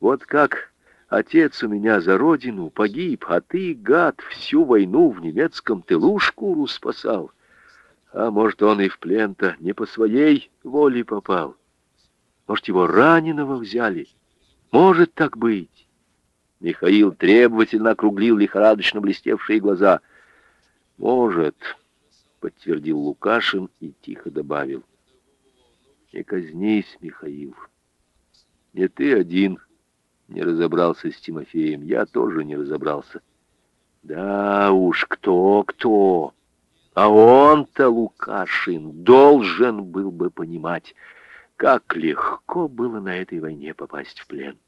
Вот как отец у меня за родину погиб, а ты, гад, всю войну в немецком тылу шкуру спасал. А может, он и в плен-то не по своей воле попал. Может, его раненого взяли. Может так быть. Михаил требовательно округлил лихорадочно блестевшие глаза. Может, подтвердил Лукашин и тихо добавил. Не казнись, Михаил. Не ты один не разобрался с Тимофеем. Я тоже не разобрался. Да уж, кто-кто. А он-то, Лукашин, должен был бы понимать, как легко было на этой войне попасть в плен.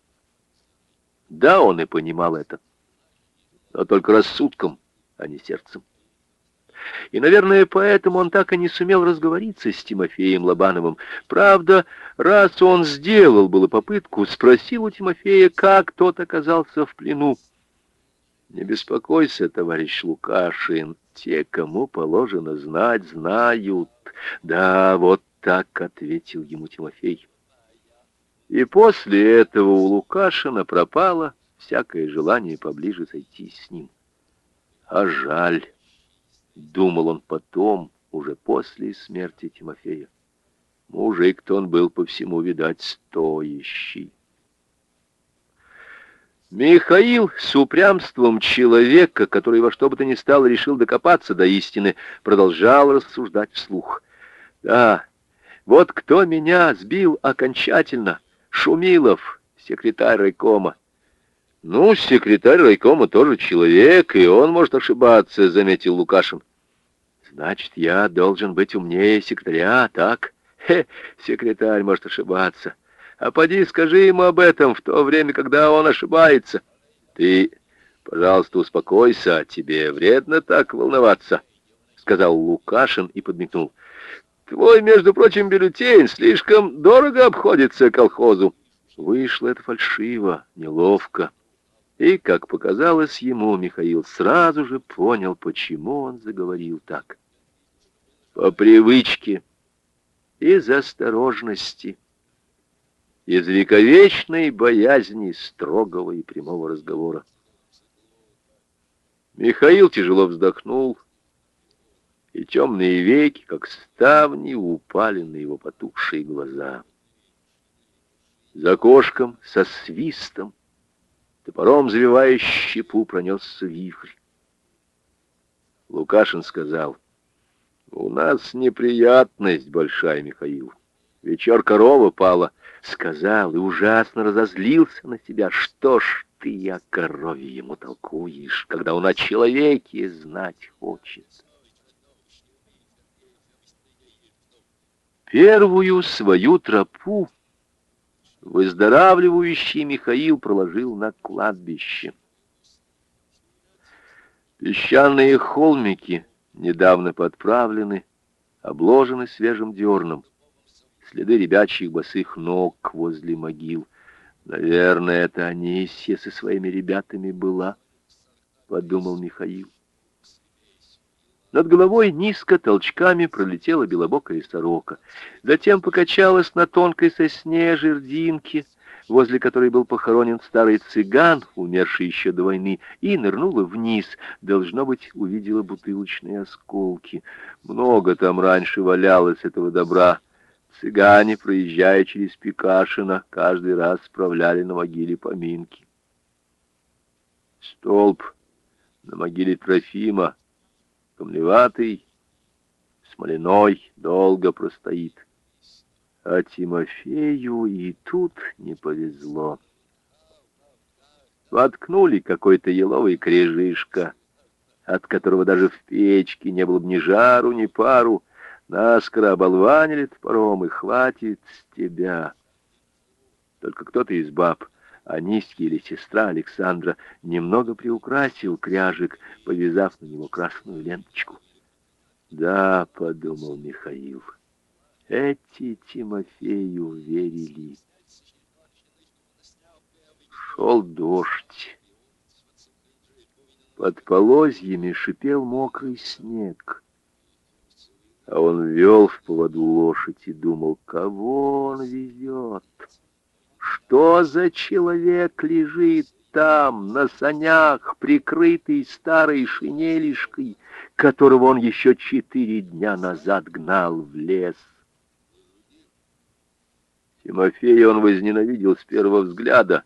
Да, он и понимал это, но только рассудком, а не сердцем. И, наверное, поэтому он так и не сумел разговориться с Тимофеем Лобановым. Правда, раз он сделал было попытку, спросил у Тимофея, как тот оказался в плену. «Не беспокойся, товарищ Лукашин, те, кому положено знать, знают». «Да, вот так», — ответил ему Тимофей. И после этого у Лукашина пропало всякое желание поближе зайти с ним. А жаль, думал он потом, уже после смерти Тимофея. Мужик-то он был по всему, видать, стоящий. Михаил с упрямством человека, который во что бы то ни стало решил докопаться до истины, продолжал рассуждать вслух. Да, вот кто меня сбил окончательно, Шумилов, секретарь райкома. Ну, секретарь райкома тоже человек, и он может ошибаться, заметил Лукашин. Значит, я должен быть умнее секретаря, так? Хе, секретарь может ошибаться. А поди скажи ему об этом в то время, когда он ошибается. Ты, пожалуйста, успокойся, тебе вредно так волноваться, сказал Лукашин и подмигнул. Твой, между прочим, бюллетень слишком дорого обходится колхозу. Вышло это фальшиво, неловко. И, как показалось ему, Михаил сразу же понял, почему он заговорил так. По привычке, из осторожности из вековечной боязни строгого и прямого разговора. Михаил тяжело вздохнул, и темные веки, как ставни, упали на его потухшие глаза. За кошком со свистом, топором завивая щепу, пронесся вихрь. Лукашин сказал, «У нас неприятность большая, Михаил. Вечер корова пала, сказал и ужасно разозлился на себя. Что ж ты о корове ему толкуешь, когда он о человеке знать хочет? Первую свою тропу выздоравливающий Михаил проложил на кладбище. Песчаные холмики недавно подправлены, обложены свежим дерном следы ребячьих босых ног возле могил. Наверное, это Анисия со своими ребятами была, подумал Михаил. Над головой низко толчками пролетела белобокая сорока. Затем покачалась на тонкой сосне жердинки, возле которой был похоронен старый цыган, умерший еще до войны, и нырнула вниз. Должно быть, увидела бутылочные осколки. Много там раньше валялось этого добра. Цыгане, проезжая через Пикашино, каждый раз справляли на могиле поминки. Столб на могиле Трофима, камлеватый, смоляной, долго простоит. А Тимофею и тут не повезло. Воткнули какой-то еловый крежишка, от которого даже в печке не было бы ни жару, ни пару, Наскоро оболванили топором, и хватит с тебя. Только кто-то из баб, Аниськи или сестра Александра, немного приукрасил кряжик, повязав на него красную ленточку. «Да», — подумал Михаил, — «эти Тимофею верили». Шел дождь. Под полозьями шипел мокрый снег. А он вел в поводу лошадь и думал, кого он везет. Что за человек лежит там, на санях, прикрытый старой шинелишкой, которого он еще четыре дня назад гнал в лес? Тимофея он возненавидел с первого взгляда.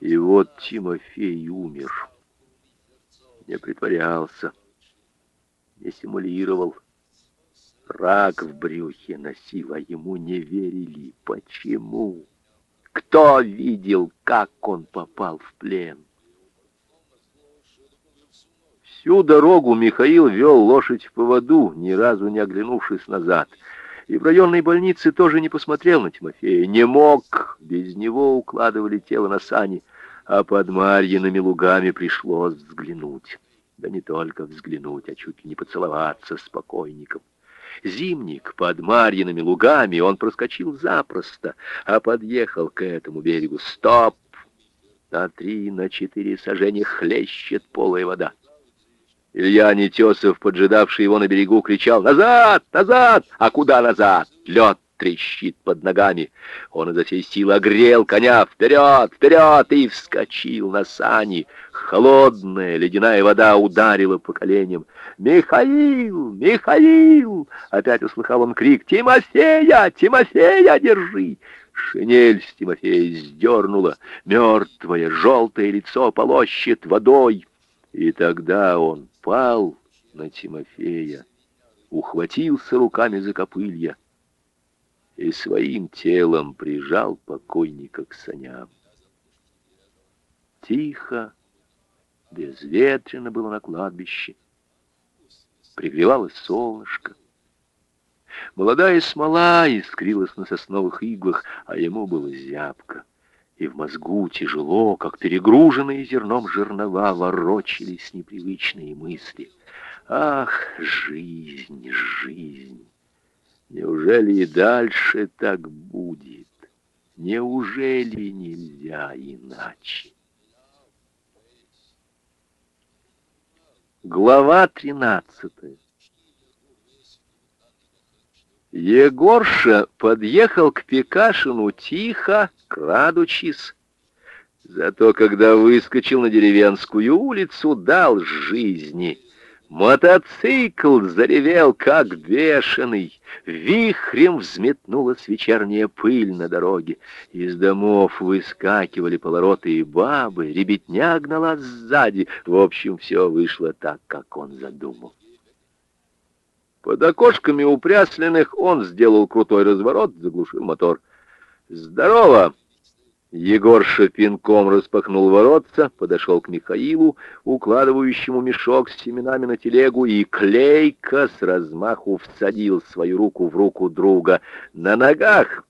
И вот Тимофей умер. Не притворялся, не симулировал. Рак в брюхе носил, а ему не верили. Почему? Кто видел, как он попал в плен? Всю дорогу Михаил вел лошадь в поводу, ни разу не оглянувшись назад. И в районной больнице тоже не посмотрел на Тимофея. Не мог. Без него укладывали тело на сани, а под Марьиными лугами пришлось взглянуть. Да не только взглянуть, а чуть ли не поцеловаться с покойником. Зимник под Марьиными лугами он проскочил запросто, а подъехал к этому берегу. Стоп! На три, на четыре сажения хлещет полая вода. Илья Нетесов, поджидавший его на берегу, кричал «Назад! Назад! А куда назад? Лед трещит под ногами. Он изо всей силы огрел коня вперед, вперед и вскочил на сани. Холодная ледяная вода ударила по коленям. «Михаил! Михаил!» Опять услыхал он крик «Тимофея! Тимофея держи!» Шинель с Тимофея сдернула, мертвое желтое лицо полощет водой. И тогда он пал на Тимофея, ухватился руками за копылья и своим телом прижал покойника к саням. Тихо, безветренно было на кладбище. Пригревалось солнышко. Молодая смола искрилась на сосновых иглах, а ему было зябко. И в мозгу тяжело, как перегруженные зерном жернова, ворочались непривычные мысли. Ах, жизнь, жизнь! Неужели и дальше так будет? Неужели нельзя иначе? Глава тринадцатая. Егорша подъехал к Пекашину тихо, крадучись. Зато когда выскочил на деревенскую улицу, дал жизни — Мотоцикл заревел, как бешеный. Вихрем взметнулась вечерняя пыль на дороге. Из домов выскакивали полороты и бабы. Ребятня гнала сзади. В общем, все вышло так, как он задумал. Под окошками упрясленных он сделал крутой разворот, заглушил мотор. «Здорово!» Егор шапинком распахнул воротца, подошел к Михаилу, укладывающему мешок с семенами на телегу, и клейко с размаху всадил свою руку в руку друга. «На ногах!